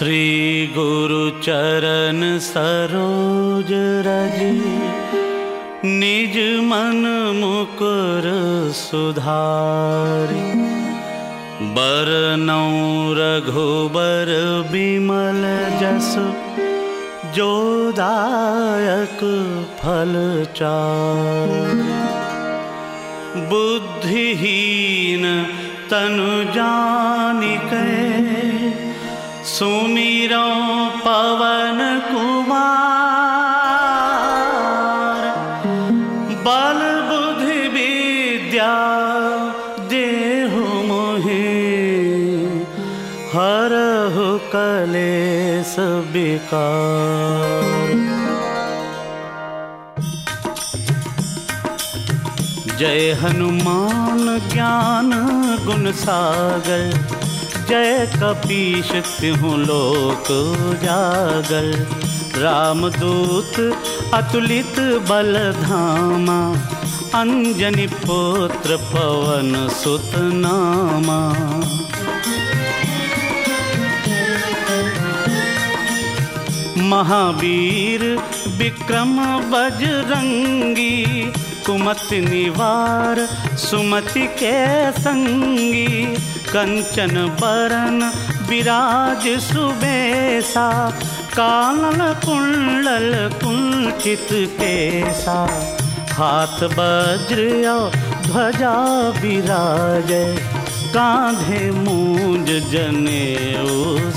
श्री गुरु चरण सरोज रज। निज मन मुकुर सुधारि। बरनौ रघुबर बिमल जस। जोदायक फल चारि। बुद्धिहीन तनु जानिकै सुमिरो पवन कुमार बल बुद्धि विद्या देहु मोहि हरहु कलेस विकार। जय हनुमान ज्ञान गुण सागर जय कपीश, तिहु लोक जागर रामदूत अतुलित बल धामा अंजनी पुत्र, पवन सुत नामा। महावीर विक्रम बजरंगी कुमति निवार सुमति के संगी कंचन बरन विराज सुबेसा, कानन कुंडल कुंचित केसा। हाथ वज्र ध्वजा विराज, कांधे मूंज जने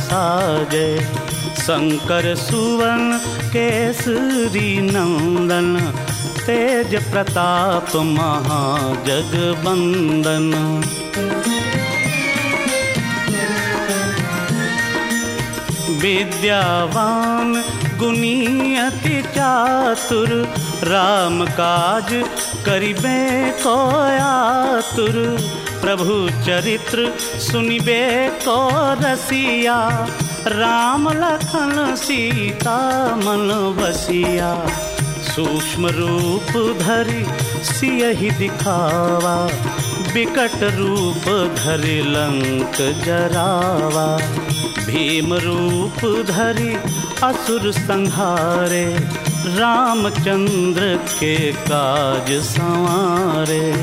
साजय शंकर सुवन, केसरी नंदन, तेज प्रताप महाजगबंदन। विद्यावान गुनी अति चातुर, राम काज करिबे को आतुर प्रभु चरित्र सुनिबे को रसिया राम लखन सीता मन बसिया, सूक्ष्म रूप धरि सियहि दिखावा विकट रूप धरि लंक जरावा। भीम रूप धरि असुर संहारे, रामचंद्र के काज संवारे।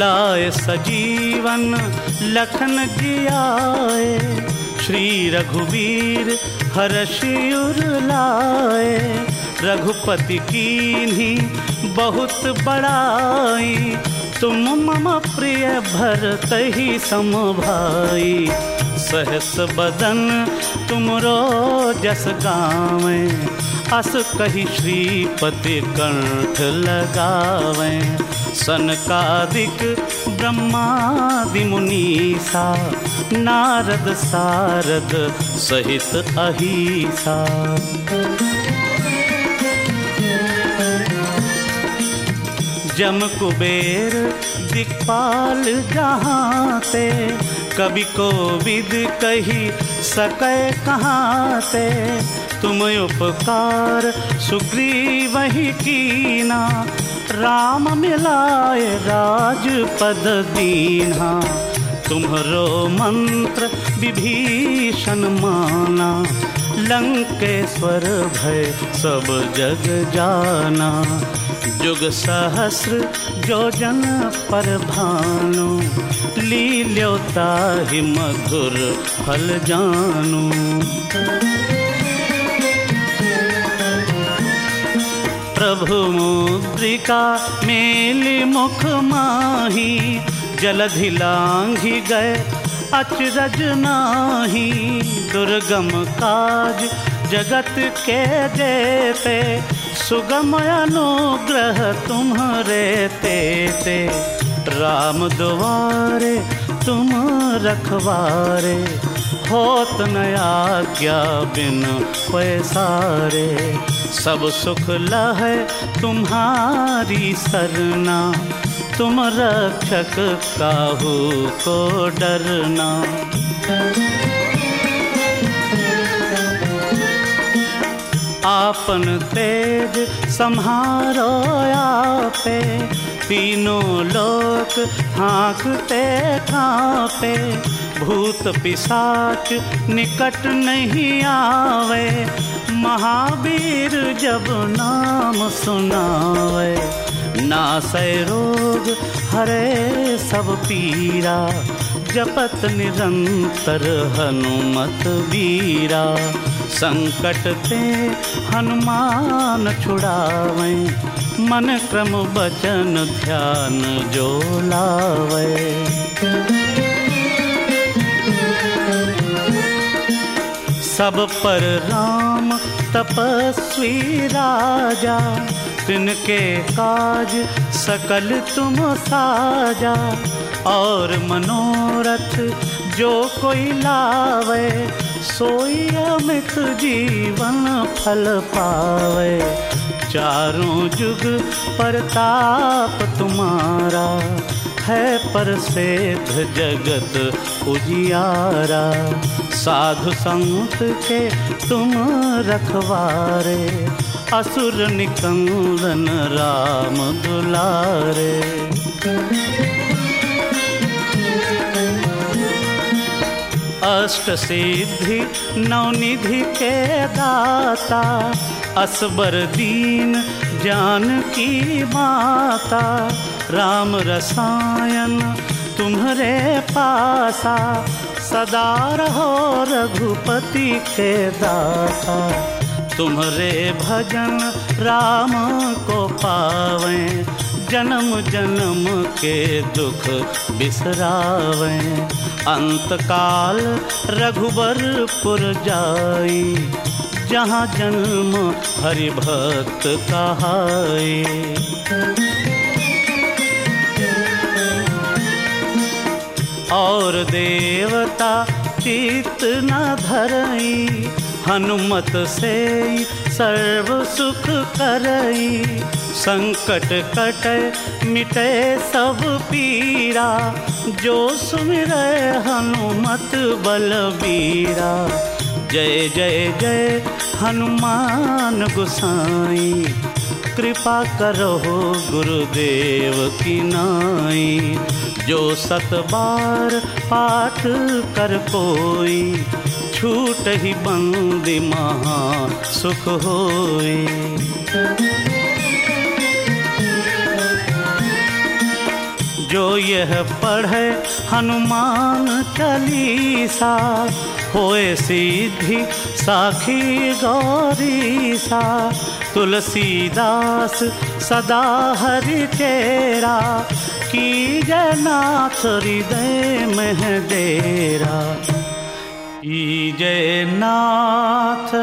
लाए सजीवन, लखन जियाए। श्री रघुवीर हर्षियुर लाए। रघुपति कीन्ही बहुत बड़ाई। तुम मम प्रिय भरत ही सम भाई। सहस बदन तुमरो जस गावे। अस कही श्रीपति कंठ लगावे। सनकादिक ब्रह्मादि मुनीसा नारद सारद सहित अहिसा। जम कुबेर दिक्पाल जहाँ ते कभी को विद कही सके कहाँ ते तुम उपकार, सुग्रीव ही कीना। राम मिलाए राजपद दीना। तुम्हरो मंत्र विभीषण माना। लंकेश्वर भय सब जग जाना। जुग सहस्र जोजन पर भानु। लील्योता ही मधुर फल जानू। प्रभु मुद्रिका मेली मुख माही जलधि लांघि गए अचरज नाही। दुर्गम काज जगत के देते, सुगम अनुग्रह तुम्हारे तेते राम द्वारे तुम रखवारे, होत न आज्ञा बिन पैसारे। सब सुख लह तुम्हारी सरना। तुम रक्षक काहू को डरना। आपन तेज संहारो आपे, तीनों लोक हाँकते कांपे भूत पिशाच निकट नहीं आवे। महावीर जब नाम सुनावे। नासय रोग हरे सब पीरा। जपत निरंतर हनुमत वीरा। संकट ते हनुमान छुड़ावे। मन क्रम बचन ध्यान जो लावे। सब पर राम तपस्वी राजा, तिनके काज सकल तुम साजा। और मनोरथ जो कोई लावे, सोई अमित जीवन फल पावे। चारों जुग परताप तुम्हारा है प्रसिद्ध जगत उजियारा। साधु संत के तुम रखवारे, असुर निकंदन राम दुलारे। अष्ट सिद्धि नवनिधि के दाता, असबर दीन जान की माता, राम रसायन तुम्हारे पासा, सदा रहो रघुपति के दासा। तुम्हारे भजन राम को पावे, जन्म जन्म के दुख बिसरावे। अंतकाल रघुबरपुर जाई, जहाँ जन्म हरि भक्त कहाई। और देवता चित न धरई, हनुमत से सर्व सुख करई। संकट कट, मिटे सब पीरा जो सुमिर हनुमत बलबीरा। जय जय जय हनुमान गुसाई, कृपा करो गुरुदेव की नाई। जो सत बार पाठ कर कोई, छूट ही बंदी महा सुख होए जो यह पढ़े हनुमान चालीसा, होए सीधी साखी गौरी सा तुलसीदास, सदा हरि तेरा की जनाथ हृदय में डेरा। की जयनाथ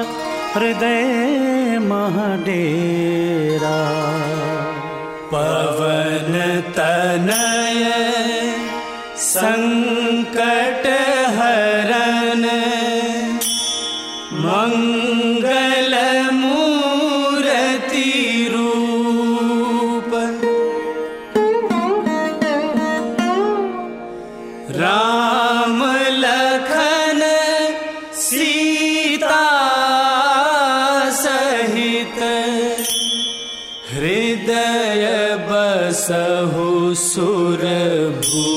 हृदय मह डेरा। पवन तनय संकट सहु सुरभू।